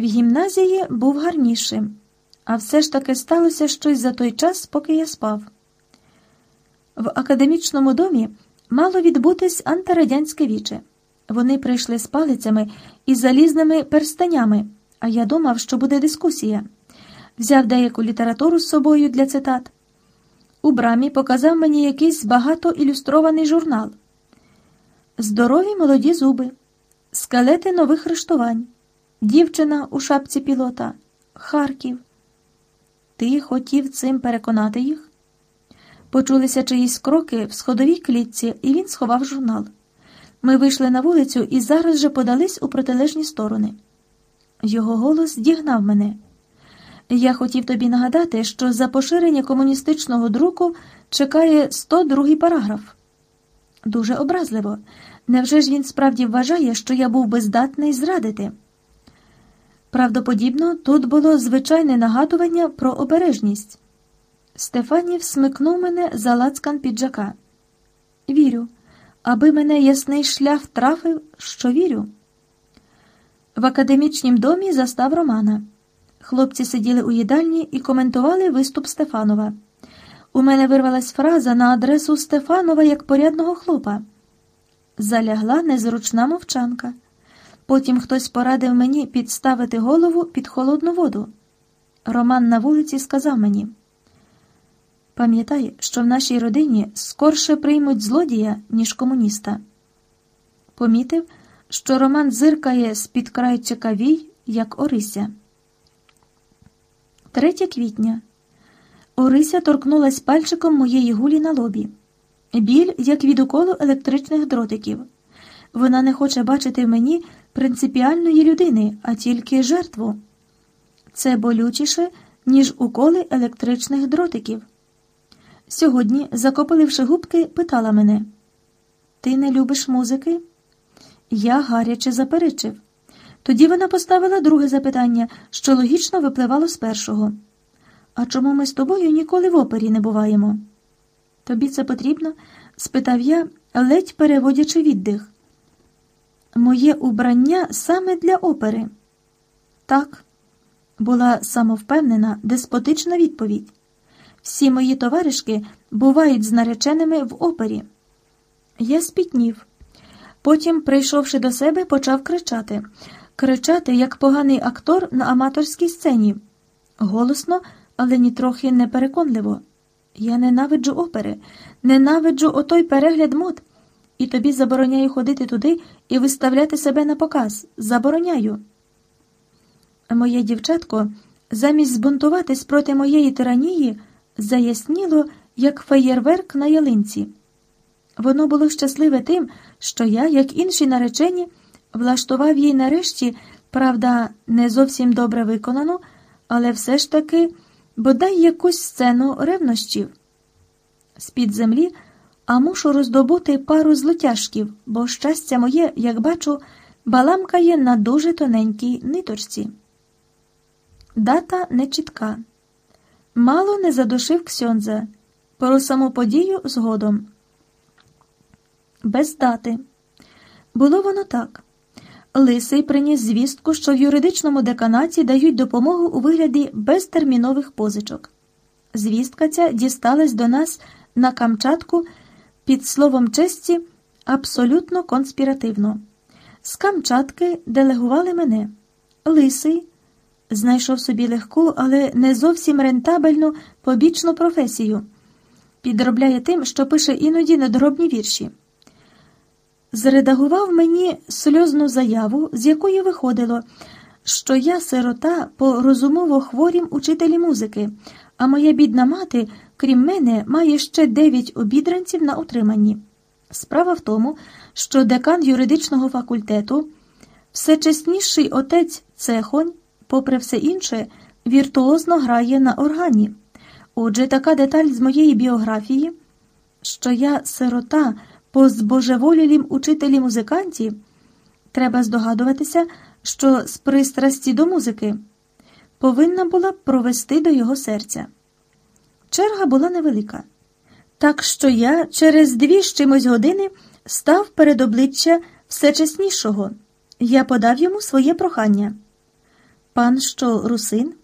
В гімназії був гарнішим, а все ж таки сталося щось за той час, поки я спав. В академічному домі мало відбутись антирадянське віче. Вони прийшли з палицями і залізними перстенями, а я думав, що буде дискусія. Взяв деяку літературу з собою для цитат. У брамі показав мені якийсь багато ілюстрований журнал. Здорові молоді зуби, скелети нових рештувань, дівчина у шапці пілота, Харків. Ти хотів цим переконати їх? Почулися чиїсь кроки в сходовій клітці, і він сховав журнал. Ми вийшли на вулицю і зараз же подались у протилежні сторони. Його голос дігнав мене. Я хотів тобі нагадати, що за поширення комуністичного друку чекає 102-й параграф. Дуже образливо. Невже ж він справді вважає, що я був би здатний зрадити? Правдоподібно, тут було звичайне нагадування про обережність. Стефанів смикнув мене за лацкан піджака. Вірю, аби мене ясний шлях трафив, що вірю. В академічнім домі застав Романа. Хлопці сиділи у їдальні і коментували виступ Стефанова. У мене вирвалась фраза на адресу Стефанова як порядного хлопа. Залягла незручна мовчанка. Потім хтось порадив мені підставити голову під холодну воду. Роман на вулиці сказав мені: Пам'ятай, що в нашій родині скорше приймуть злодія, ніж комуніста. Помітив, що Роман зиркає з-під крайчика вій, як Орися. 3 квітня. Орися торкнулась пальчиком моєї гулі на лобі. Біль, як від уколу електричних дротиків. Вона не хоче бачити мені принципіальної людини, а тільки жертву. Це болючіше, ніж уколи електричних дротиків. Сьогодні, закопиливши губки, питала мене: Ти не любиш музики? Я гаряче заперечив. Тоді вона поставила друге запитання, що логічно випливало з першого. А чому ми з тобою ніколи в опері не буваємо? Тобі це потрібно? спитав я, ледь переводячи віддих. Моє убрання саме для опери. Так, була самовпевнена, деспотична відповідь. Всі мої товаришки бувають з нареченими в опері. Я спітнів. Потім, прийшовши до себе, почав кричати кричати, як поганий актор на аматорській сцені. Голосно, але нітрохи непереконливо. Я ненавиджу опери, ненавиджу отой перегляд мод, і тобі забороняю ходити туди і виставляти себе на показ. Забороняю. Моє дівчатко, замість збунтуватись проти моєї тиранії, заясніло, як феєрверк на ялинці. Воно було щасливе тим, що я, як інші наречені, влаштував їй нарешті, правда, не зовсім добре виконану, але все ж таки бодай якусь сцену ревнощів. З-під землі, а мушу роздобути пару злотяжків, бо щастя моє, як бачу, баламкає на дуже тоненькій ниточці. Дата нечітка. Мало не задушив Ксьонза. Про саму подію згодом. Без дати. Було воно так. Лисий приніс звістку, що в юридичному деканаті дають допомогу у вигляді безтермінових позичок. Звістка ця дісталась до нас на Камчатку під словом честі абсолютно конспіративно. З Камчатки делегували мене. Лисий знайшов собі легку, але не зовсім рентабельну побічну професію. Підробляє тим, що пише іноді недоробні вірші зредагував мені сльозну заяву, з якої виходило, що я сирота по розумово хворім учителі музики, а моя бідна мати, крім мене, має ще дев'ять обідранців на утриманні. Справа в тому, що декан юридичного факультету, всечесніший отець Цехонь, попри все інше, віртуозно грає на органі. Отже, така деталь з моєї біографії, що я сирота по збожеволілім учителі музиканті, треба здогадуватися, що з пристрасті до музики повинна була провести до його серця. Черга була невелика, так що я через дві з чимось години став перед обличчя всечеснішого. Я подав йому своє прохання. Пан що, русин?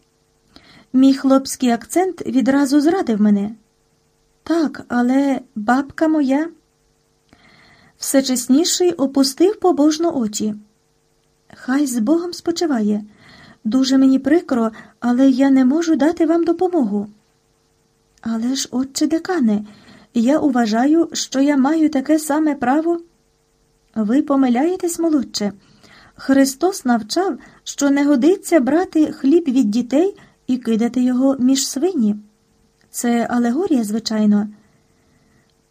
Мій хлопський акцент відразу зрадив мене. Так, але бабка моя. Все чесніший опустив побожно очі. Хай з Богом спочиває. Дуже мені прикро, але я не можу дати вам допомогу. Але ж, отче декане, я вважаю, що я маю таке саме право. Ви помиляєтесь, молодче. Христос навчав, що не годиться брати хліб від дітей і кидати його між свині. Це алегорія, звичайно.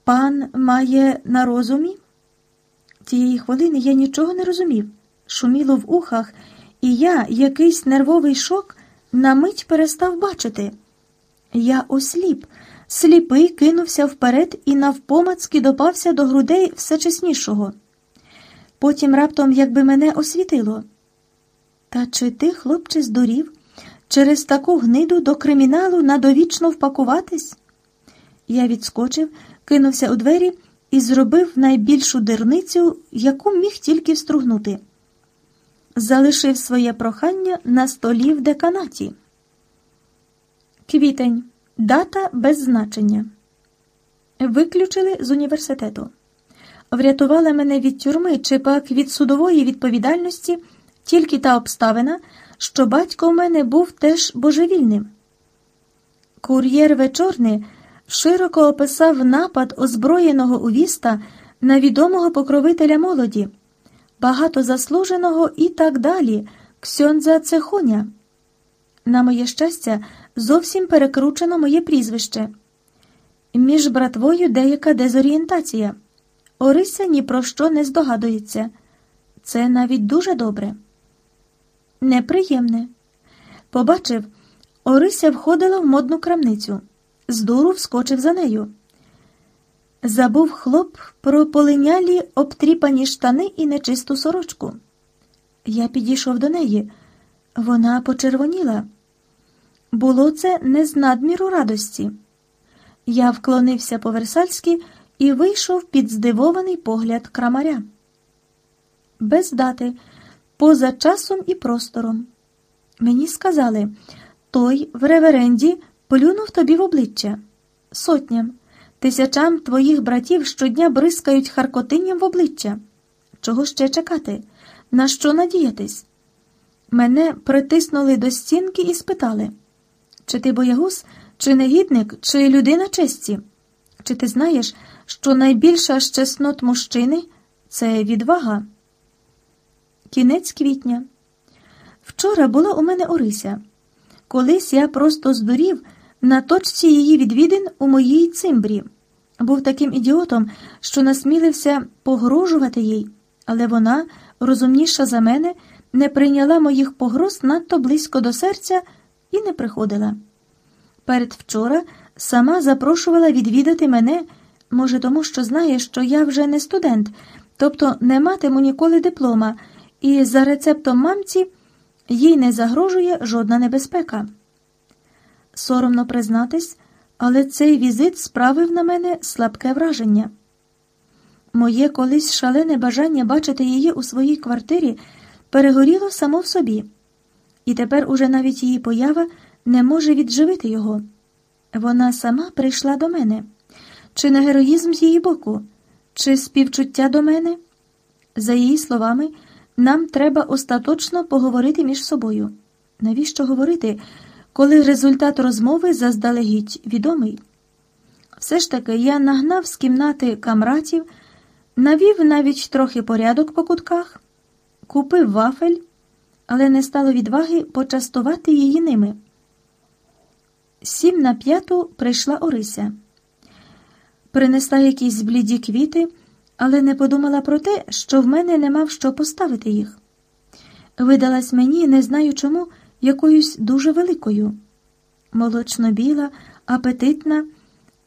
Пан має на розумі? Тієї хвилини я нічого не розумів, шуміло в ухах, і я, якийсь нервовий шок, на мить перестав бачити. Я осліп, сліпий кинувся вперед і навпомацки допався до грудей все чеснішого. Потім раптом якби мене освітило. Та чи ти, хлопче, здурів, через таку гниду до криміналу надовічно впакуватись? Я відскочив, кинувся у двері і зробив найбільшу дерницю, яку міг тільки встругнути. Залишив своє прохання на столі в деканаті. Квітень. Дата без значення. Виключили з університету. Врятувала мене від тюрми чи пак від судової відповідальності тільки та обставина, що батько в мене був теж божевільним. Кур'єр вечорний широко описав напад озброєного увіста на відомого покровителя молоді, багатозаслуженого і так далі, Ксьондза Цехоня. На моє щастя, зовсім перекручено моє прізвище. Між братвою деяка дезорієнтація. Орися ні про що не здогадується. Це навіть дуже добре. Неприємне. Побачив, Орися входила в модну крамницю. З дуру вскочив за нею. Забув хлоп про полинялі обтріпані штани і нечисту сорочку. Я підійшов до неї. Вона почервоніла. Було це не з надміру радості. Я вклонився по версальськи і вийшов під здивований погляд крамаря. Без дати, поза часом і простором. Мені сказали той в реверенді плюнув тобі в обличчя. Сотням, тисячам твоїх братів щодня бризкають харкотинням в обличчя. Чого ще чекати? На що надіятись? Мене притиснули до стінки і спитали, чи ти боягуз, чи негідник, чи людина честі? Чи ти знаєш, що найбільша з чеснот мужчини це відвага? Кінець квітня. Вчора була у мене Орися. Колись я просто здурів на точці її відвідин у моїй цимбрі. Був таким ідіотом, що насмілився погрожувати їй, але вона, розумніша за мене, не прийняла моїх погроз надто близько до серця і не приходила. Передвчора сама запрошувала відвідати мене, може, тому що знає, що я вже не студент, тобто не матиму ніколи диплома, і за рецептом мамці їй не загрожує жодна небезпека. Соромно признатись, але цей візит справив на мене слабке враження. Моє колись шалене бажання бачити її у своїй квартирі перегоріло само в собі, і тепер уже навіть її поява не може відживити його. Вона сама прийшла до мене, чи не героїзм з її боку, чи співчуття до мене? За її словами, нам треба остаточно поговорити між собою. Навіщо говорити, коли результат розмови заздалегідь відомий? Все ж таки я нагнав з кімнати камратів, навів навіть трохи порядок по кутках, купив вафель, але не стало відваги почастувати її ними. Сім на п'яту прийшла Орися. Принесла якісь бліді квіти, але не подумала про те, що в мене не мав що поставити їх. Видалась мені, не знаю чому, якоюсь дуже великою. Молочно біла, апетитна,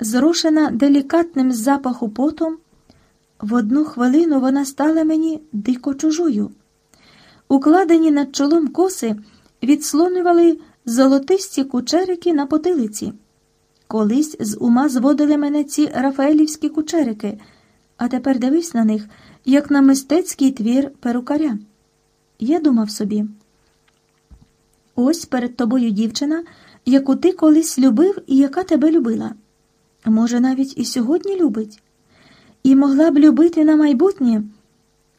зрушена делікатним запаху потом. В одну хвилину вона стала мені дико чужою. Укладені над чолом коси відслонювали золотисті кучерики на потилиці. Колись з ума зводили мене ці рафаелівські кучерики, а тепер дивись на них, як на мистецький твір перукаря. Я думав собі. Ось перед тобою дівчина, яку ти колись любив і яка тебе любила. Може, навіть і сьогодні любить, і могла б любити на майбутнє,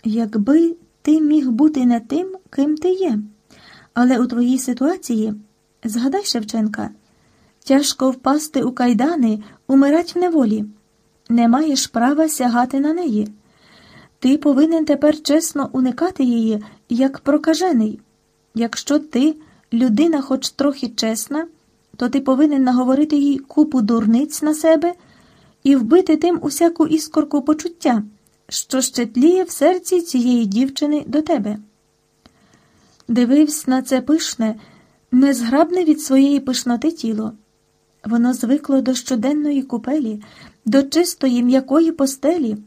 якби ти міг бути не тим, ким ти є. Але у твоїй ситуації, згадай Шевченка, тяжко впасти у кайдани, умирать в неволі, не маєш права сягати на неї. Ти повинен тепер чесно уникати її, як прокажений. Якщо ти, людина, хоч трохи чесна, то ти повинен наговорити їй купу дурниць на себе і вбити тим усяку іскорку почуття, що ще тліє в серці цієї дівчини до тебе. Дивився на це пишне, незграбне від своєї пишноти тіло. Воно звикло до щоденної купелі, до чистої м'якої постелі.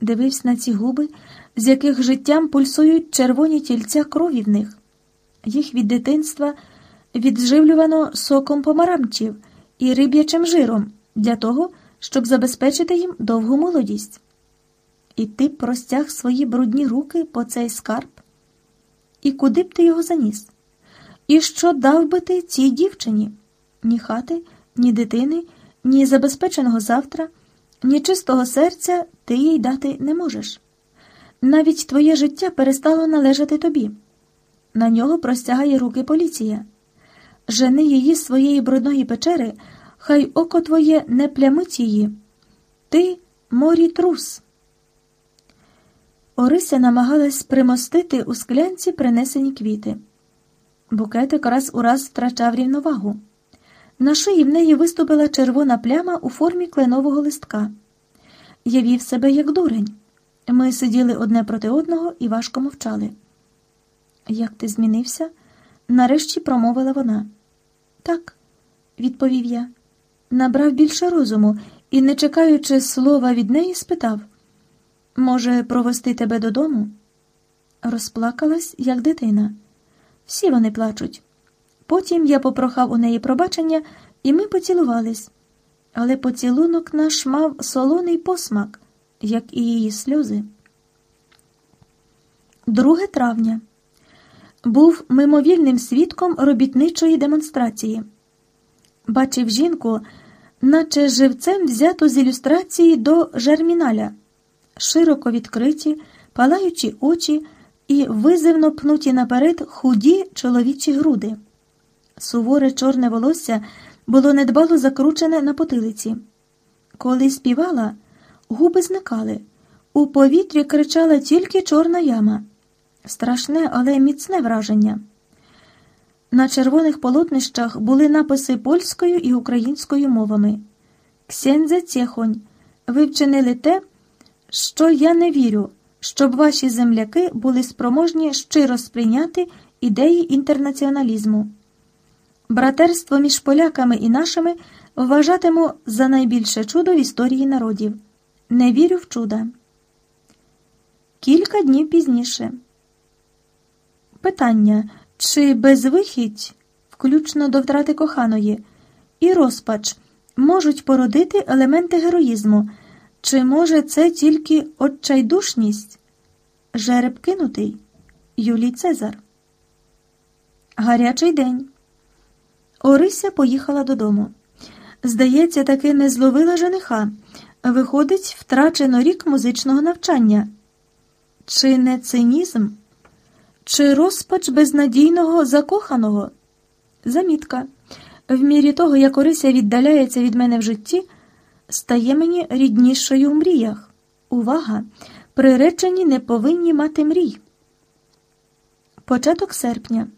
Дивився на ці губи, з яких життям пульсують червоні тільця крові в них. Їх від дитинства відживлювано соком помаранчів і риб'ячим жиром для того, щоб забезпечити їм довгу молодість. І ти простяг свої брудні руки по цей скарб. І куди б ти його заніс? І що дав би ти цій дівчині? Ні хати, ні дитини, ні забезпеченого завтра, ні чистого серця ти їй дати не можеш. Навіть твоє життя перестало належати тобі. На нього простягає руки поліція. Жени її з своєї брудної печери, хай око твоє не плямить її. Ти морі трус. Орися намагалась примостити у склянці принесені квіти. Букетик раз у раз втрачав рівновагу. На шиї в неї виступила червона пляма у формі кленового листка. Я вів себе як дурень. Ми сиділи одне проти одного і важко мовчали. Як ти змінився? Нарешті промовила вона. Так, відповів я. Набрав більше розуму і, не чекаючи слова від неї, спитав може, провести тебе додому? Розплакалась, як дитина. Всі вони плачуть. Потім я попрохав у неї пробачення, і ми поцілувались. Але поцілунок наш мав солоний посмак, як і її сльози. 2 травня був мимовільним свідком робітничої демонстрації. Бачив жінку, наче живцем взяту з ілюстрації до жерміналя, широко відкриті, палаючі очі і визивно пнуті наперед худі чоловічі груди. Суворе чорне волосся було недбало закручене на потилиці. Коли співала, губи зникали. У повітрі кричала тільки чорна яма. Страшне, але міцне враження. На червоних полотнищах були написи польською і українською мовами. Ксензе Цєхонь, ви вчинили те, що я не вірю, щоб ваші земляки були спроможні щиро сприйняти ідеї інтернаціоналізму. Братерство між поляками і нашими вважатиму за найбільше чудо в історії народів. Не вірю в чуда. Кілька днів пізніше. Питання, чи безвихідь, включно до втрати коханої, і розпач можуть породити елементи героїзму, чи може це тільки отчайдушність? Жереб кинутий Юлій Цезар. Гарячий день. Орися поїхала додому. Здається, таки не зловила жениха. Виходить, втрачено рік музичного навчання. Чи не цинізм? Чи розпач безнадійного закоханого? Замітка. В мірі того, як Орися віддаляється від мене в житті, стає мені ріднішою в мріях. Увага! Приречені не повинні мати мрій. Початок серпня.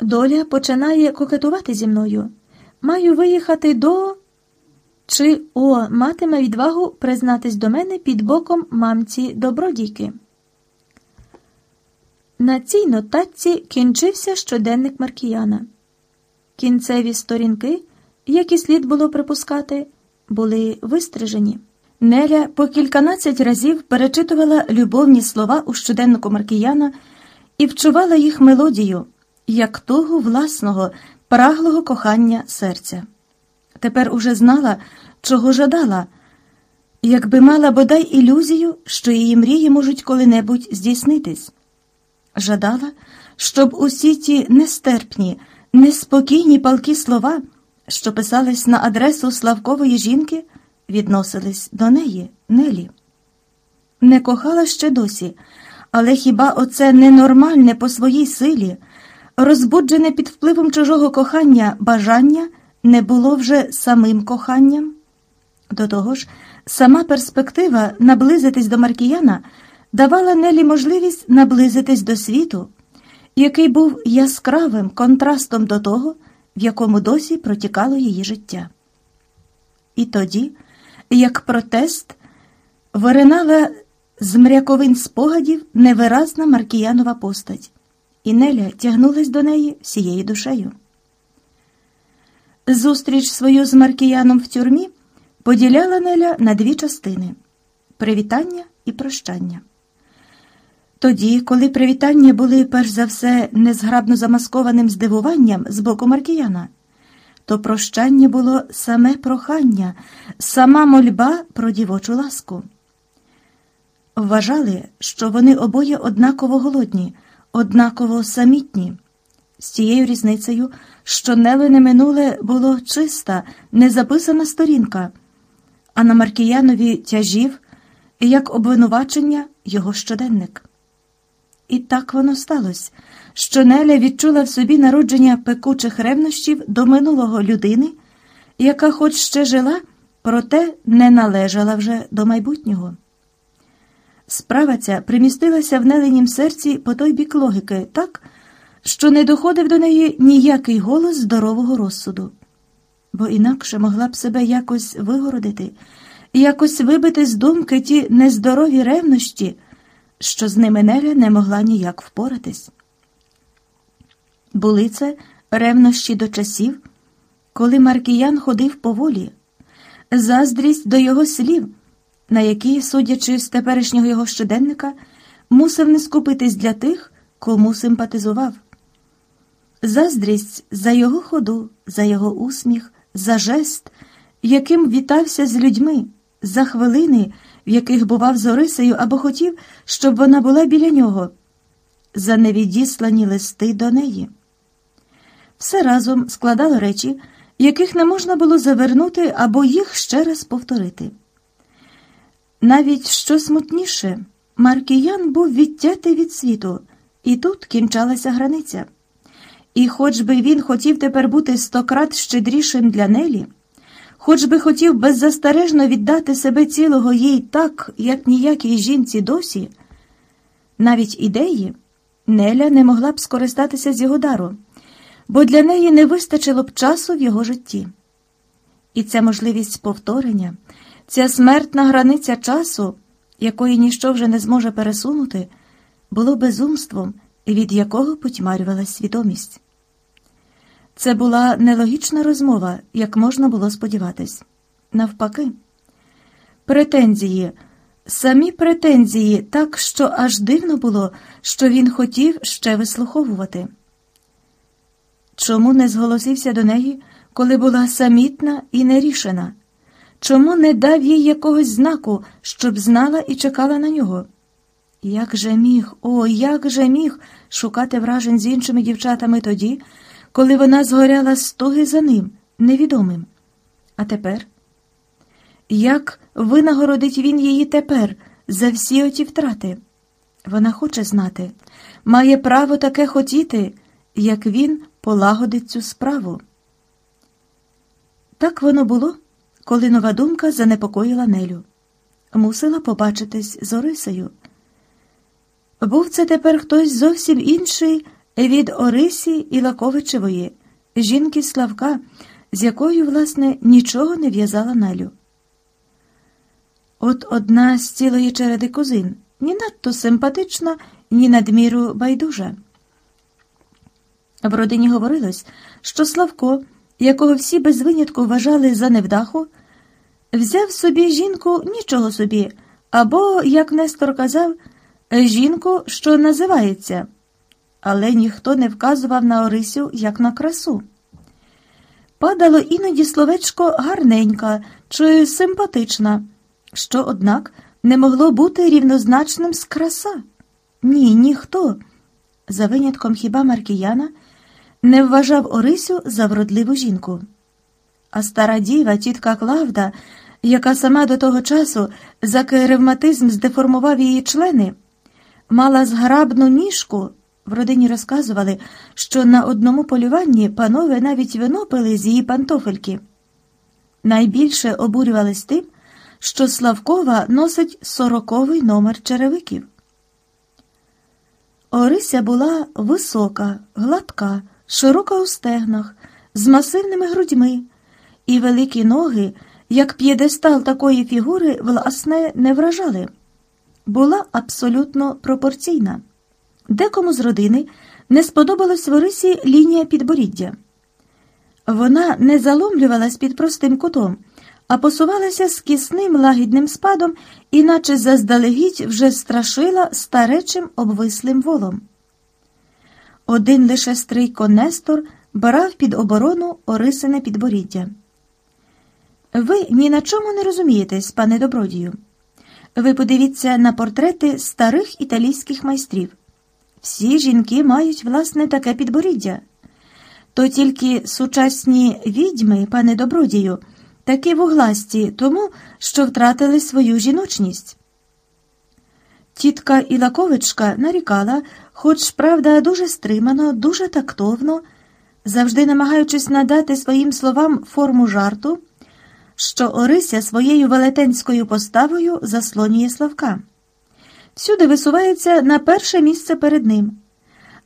Доля починає кокетувати зі мною. Маю виїхати до. Чи О матиме відвагу признатись до мене під боком мамці добродійки. На цій нотатці кінчився щоденник Маркіяна. Кінцеві сторінки, як і слід було припускати, були вистрижені. Неля по кільканадцять разів перечитувала любовні слова у щоденнику Маркіяна і вчувала їх мелодію, як того власного, праглого кохання серця. Тепер уже знала, чого жадала, якби мала бодай ілюзію, що її мрії можуть коли-небудь здійснитись. Жадала, щоб усі ті нестерпні, неспокійні палкі слова, що писались на адресу Славкової жінки, відносились до неї, Нелі. Не кохала ще досі, але хіба оце ненормальне по своїй силі, розбуджене під впливом чужого кохання бажання не було вже самим коханням? До того ж, сама перспектива наблизитись до Маркіяна давала Нелі можливість наблизитись до світу, який був яскравим контрастом до того, в якому досі протікало її життя. І тоді, як протест, виринала з мряковин спогадів невиразна Маркіянова постать, і Неля тягнулась до неї всією душею. Зустріч свою з Маркіяном в тюрмі поділяла Неля на дві частини привітання і прощання. Тоді, коли привітання були перш за все незграбно замаскованим здивуванням з боку Маркіяна, то прощання було саме прохання, сама мольба про дівочу ласку. Вважали, що вони обоє однаково голодні, однаково самітні, з тією різницею, що Нелине минуле було чиста, незаписана сторінка, а на Маркіянові тяжів, як обвинувачення, його щоденник. І так воно сталося, що Неля відчула в собі народження пекучих ревнощів до минулого людини, яка хоч ще жила, проте не належала вже до майбутнього. Справа ця примістилася в Неленім серці по той бік логіки, так, що не доходив до неї ніякий голос здорового розсуду, бо інакше могла б себе якось вигородити, якось вибити з думки ті нездорові ревнощі що з ними Неля не могла ніяк впоратись. Були це ревнощі до часів, коли Маркіян ходив поволі, заздрість до його слів, на які, судячи з теперішнього його щоденника, мусив не скупитись для тих, кому симпатизував. Заздрість за його ходу, за його усміх, за жест, яким вітався з людьми, за хвилини в яких бував з Орисею або хотів, щоб вона була біля нього, за невідіслані листи до неї. Все разом складало речі, яких не можна було завернути або їх ще раз повторити. Навіть що смутніше, Маркіян був відтятий від світу, і тут кінчалася границя. І хоч би він хотів тепер бути стократ щедрішим для Нелі, хоч би хотів беззастережно віддати себе цілого їй так, як ніякій жінці досі, навіть ідеї Неля не могла б скористатися з його дару, бо для неї не вистачило б часу в його житті. І ця можливість повторення, ця смертна границя часу, якої ніщо вже не зможе пересунути, було безумством, від якого потьмарювалась свідомість. Це була нелогічна розмова, як можна було сподіватись. Навпаки, претензії, самі претензії, так що аж дивно було, що він хотів ще вислуховувати. Чому не зголосився до неї, коли була самітна і нерішена? Чому не дав їй якогось знаку, щоб знала і чекала на нього? Як же міг, о, як же міг шукати вражень з іншими дівчатами тоді? Коли вона згоряла стоги за ним, невідомим. А тепер? Як винагородить він її тепер за всі оті втрати? Вона хоче знати, має право таке хотіти, як він полагодить цю справу. Так воно було, коли нова думка занепокоїла Нелю. Мусила побачитись з Орисею. Був це тепер хтось зовсім інший від Орисі Ілаковичевої, жінки Славка, з якою, власне, нічого не в'язала Налю. От одна з цілої череди кузин, ні надто симпатична, ні надміру байдужа. В родині говорилось, що Славко, якого всі без винятку вважали за невдаху, взяв собі жінку нічого собі, або, як Нестор казав, жінку, що називається але ніхто не вказував на Орисю як на красу. Падало іноді словечко гарненька чи симпатична, що, однак, не могло бути рівнозначним з краса. Ні, ніхто. за винятком хіба Маркіяна, не вважав Орисю за вродливу жінку. А стара діва, тітка Клавда, яка сама до того часу, заки ревматизм здеформував її члени, мала зграбну ніжку. В родині розказували, що на одному полюванні панове навіть вино пили з її пантофельки. Найбільше обурювались тим, що Славкова носить сороковий номер черевиків. Орися була висока, гладка, широка у стегнах, з масивними грудьми, і великі ноги, як п'єдестал такої фігури, власне, не вражали. Була абсолютно пропорційна. Декому з родини не сподобалась в Орисі лінія підборіддя. Вона не заломлювалась під простим кутом, а посувалася з кисним лагідним спадом, іначе заздалегідь вже страшила старечим обвислим волом. Один лише стрийко Нестор брав під оборону Орисине підборіддя. Ви ні на чому не розумієтесь, пане добродію. Ви подивіться на портрети старих італійських майстрів. Всі жінки мають, власне, таке підборіддя. То тільки сучасні відьми, пане добродію, такі вугласті, тому що втратили свою жіночність. Тітка Ілаковичка нарікала, хоч, правда, дуже стримано, дуже тактовно, завжди намагаючись надати своїм словам форму жарту, що Орися своєю велетенською поставою заслонює Славка. Всюди висувається на перше місце перед ним.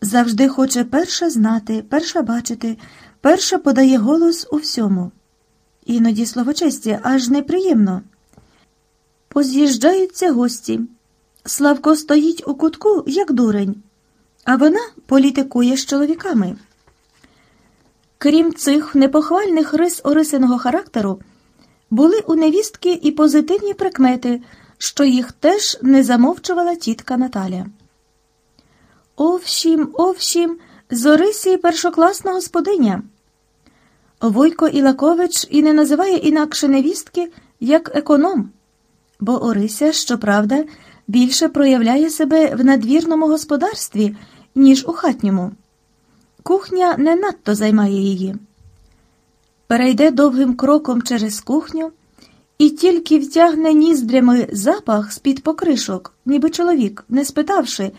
Завжди хоче перша знати, перша бачити, перша подає голос у всьому. Іноді словочесті аж неприємно. Поз'їжджаються гості. Славко стоїть у кутку, як дурень, а вона політикує з чоловіками. Крім цих непохвальних рис Орисиного характеру, були у невістки і позитивні прикмети, що їх теж не замовчувала тітка Наталя. Овшім, овшім, з Орисі першокласна господиня. Войко Ілакович і не називає інакше невістки як економ, бо Орися, щоправда, більше проявляє себе в надвірному господарстві, ніж у хатньому. Кухня не надто займає її. Перейде довгим кроком через кухню і тільки втягне ніздрями запах з-під покришок, ніби чоловік, не спитавши,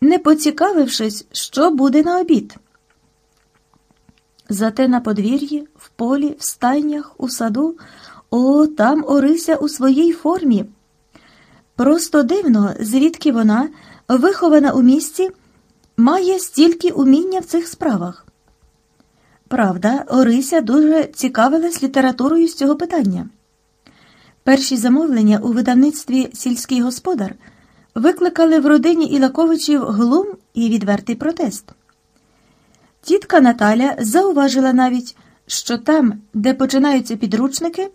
не поцікавившись, що буде на обід. Зате на подвір'ї, в полі, в стайнях, у саду, о, там Орися у своїй формі. Просто дивно, звідки вона, вихована у місті, має стільки уміння в цих справах. Правда, Орися дуже цікавилась літературою з цього питання. Перші замовлення у видавництві сільський господар викликали в родині Ілаковичів глум і відвертий протест. Тітка Наталя зауважила навіть, що там, де починаються підручники,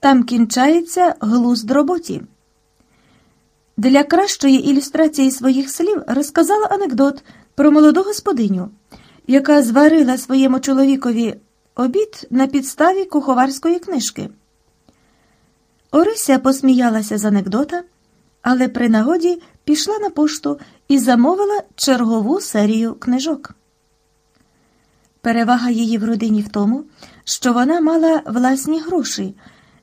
там кінчається глузд роботі. Для кращої ілюстрації своїх слів розказала анекдот про молоду господиню, яка зварила своєму чоловікові обід на підставі куховарської книжки. Орися посміялася з анекдота, але при нагоді пішла на пошту і замовила чергову серію книжок. Перевага її в родині в тому, що вона мала власні гроші,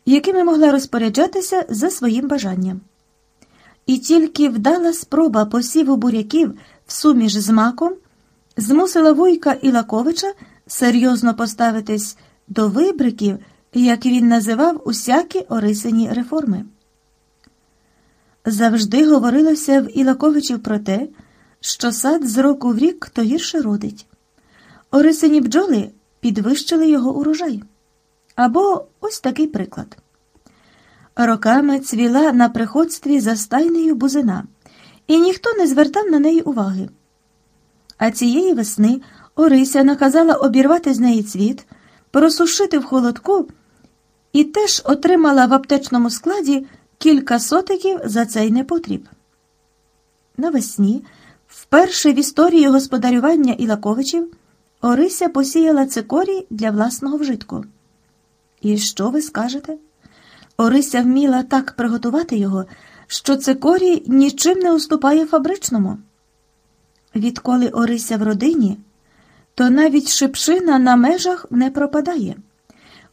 якими могла розпоряджатися за своїм бажанням. І тільки вдала спроба посіву буряків в суміш з маком змусила Вуйка Ілаковича серйозно поставитись до вибриків, як він називав усякі Орисині реформи. Завжди говорилося в Ілаковичів про те, що сад з року в рік то гірше родить. Орисині бджоли підвищили його урожай. Або ось такий приклад. Роками цвіла на приходстві за стайнею бузина, і ніхто не звертав на неї уваги. А цієї весни Орися наказала обірвати з неї цвіт, просушити в холодку і теж отримала в аптечному складі кілька сотиків за цей непотріб. Навесні, вперше в історії господарювання Ілаковичів, Орися посіяла цикорій для власного вжитку. І що ви скажете? Орися вміла так приготувати його, що цикорій нічим не уступає фабричному. Відколи Орися в родині, то навіть шипшина на межах не пропадає.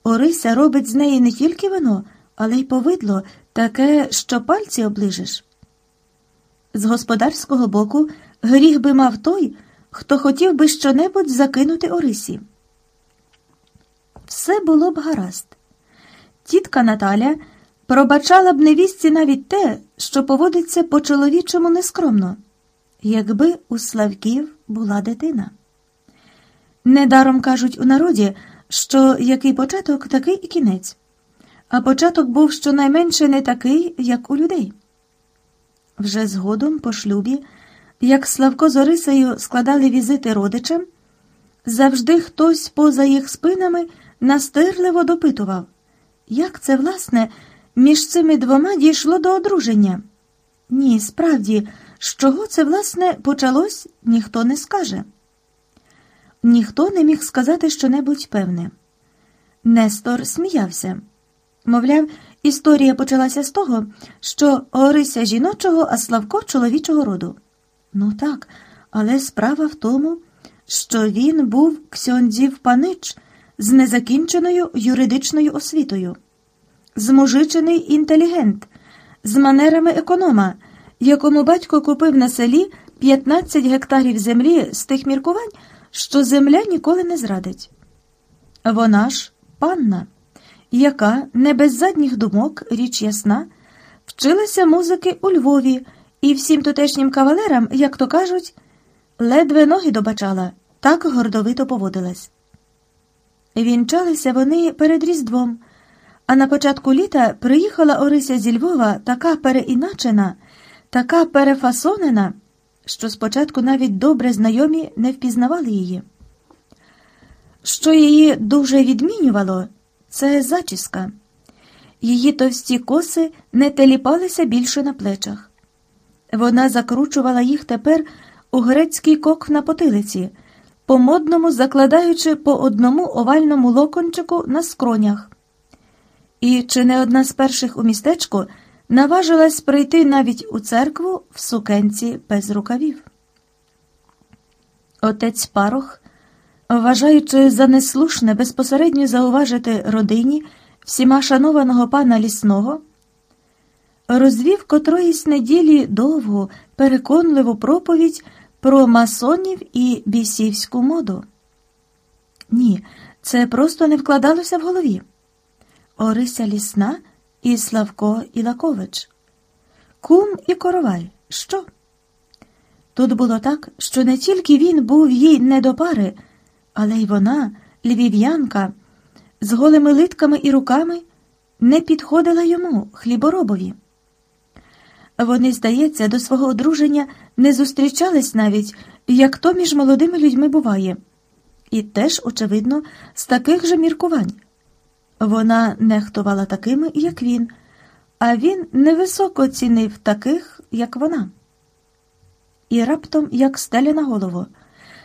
Орися робить з неї не тільки вино, але й повидло таке, що пальці оближеш. З господарського боку гріх би мав той, хто хотів би щонебудь закинути Орисі. Все було б гаразд. Тітка Наталя пробачала б невістці навіть те, що поводиться по чоловічому нескромно, якби у Славків була дитина. Недаром кажуть у народі, що який початок, такий і кінець, а початок був щонайменше не такий, як у людей. Вже згодом, по шлюбі, як Славко з Орисею складали візити родичам, завжди хтось поза їх спинами настирливо допитував, як це, власне, між цими двома дійшло до одруження. Ні, справді, з чого це, власне, почалось, ніхто не скаже. Ніхто не міг сказати щонебудь певне. Нестор сміявся. Мовляв, історія почалася з того, що Орися жіночого, а Славко чоловічого роду. Ну так, але справа в тому, що він був ксьондзів панич з незакінченою юридичною освітою, змужичений інтелігент, з манерами економа, якому батько купив на селі 15 гектарів землі з тих міркувань, що земля ніколи не зрадить. Вона ж панна, яка не без задніх думок, річ ясна, вчилася музики у Львові і всім тутешнім кавалерам, як то кажуть, ледве ноги добачала, так гордовито поводилась. Вінчалися вони перед Різдвом, а на початку літа приїхала Орися зі Львова така переіначена, така перефасонена, що спочатку навіть добре знайомі не впізнавали її. Що її дуже відмінювало, це зачіска. Її товсті коси не теліпалися більше на плечах. Вона закручувала їх тепер у грецький кок на потилиці, по модному закладаючи по одному овальному локончику на скронях. І чи не одна з перших у містечку наважилась прийти навіть у церкву в сукенці без рукавів. Отець Парох, вважаючи за неслушне безпосередньо зауважити родині всіма шанованого пана лісного, розвів котроїсь неділі довгу, переконливу проповідь про масонів і бісівську моду. Ні, це просто не вкладалося в голові. Орися Лісна і Славко Ілакович. Кум і коровай. Що? Тут було так, що не тільки він був їй не до пари, але й вона, львів'янка, з голими литками і руками не підходила йому, хліборобові. Вони, здається, до свого одруження не зустрічались навіть, як то між молодими людьми буває, і теж, очевидно, з таких же міркувань. Вона нехтувала такими, як він, а він невисоко цінив таких, як вона. І раптом, як стеля на голову,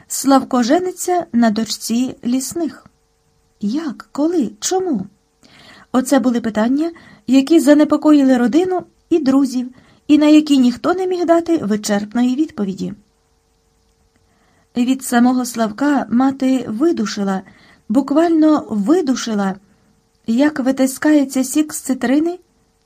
Славко жениться на дочці лісних. Як, коли, чому? Оце були питання, які занепокоїли родину і друзів, і на які ніхто не міг дати вичерпної відповіді. Від самого Славка мати видушила, буквально видушила як витискається сік з цитрини,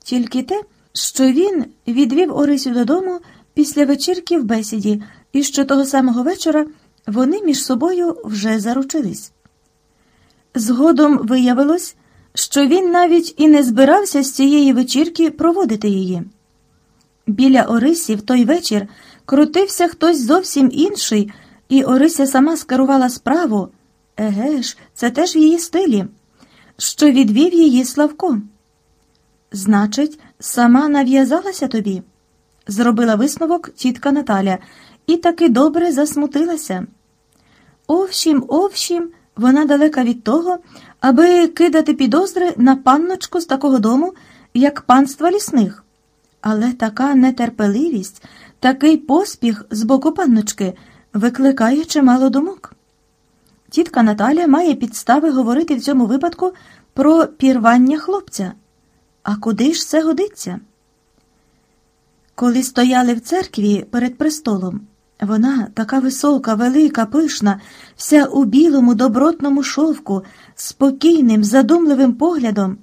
тільки те, що він відвів Орисю додому після вечірки в бесіді, і що того самого вечора вони між собою вже заручились. Згодом виявилось, що він навіть і не збирався з цієї вечірки проводити її. Біля Орисі в той вечір крутився хтось зовсім інший, і Орися сама скерувала справу. Еге ж, це теж в її стилі що відвів її Славко. Значить, сама нав'язалася тобі, зробила висновок тітка Наталя і таки добре засмутилася. Овшім, овшім, вона далека від того, аби кидати підозри на панночку з такого дому, як панства лісних. Але така нетерпеливість, такий поспіх з боку панночки викликає чимало думок. Тітка Наталя має підстави говорити в цьому випадку про пірвання хлопця. А куди ж це годиться? Коли стояли в церкві перед престолом, Вона така висока, велика, пишна, вся у білому добротному шовку, спокійним, задумливим поглядом.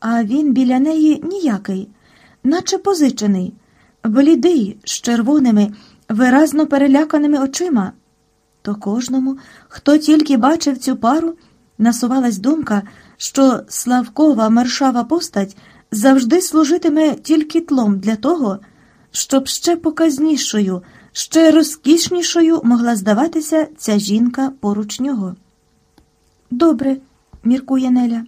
А він біля неї ніякий, наче позичений, блідий, з червоними, виразно переляканими очима. То кожному, хто тільки бачив цю пару, насувалась думка, що Славкова маршава постать завжди служитиме тільки тлом для того, щоб ще показнішою, ще розкішнішою могла здаватися ця жінка поруч нього. Добре, міркує Неля.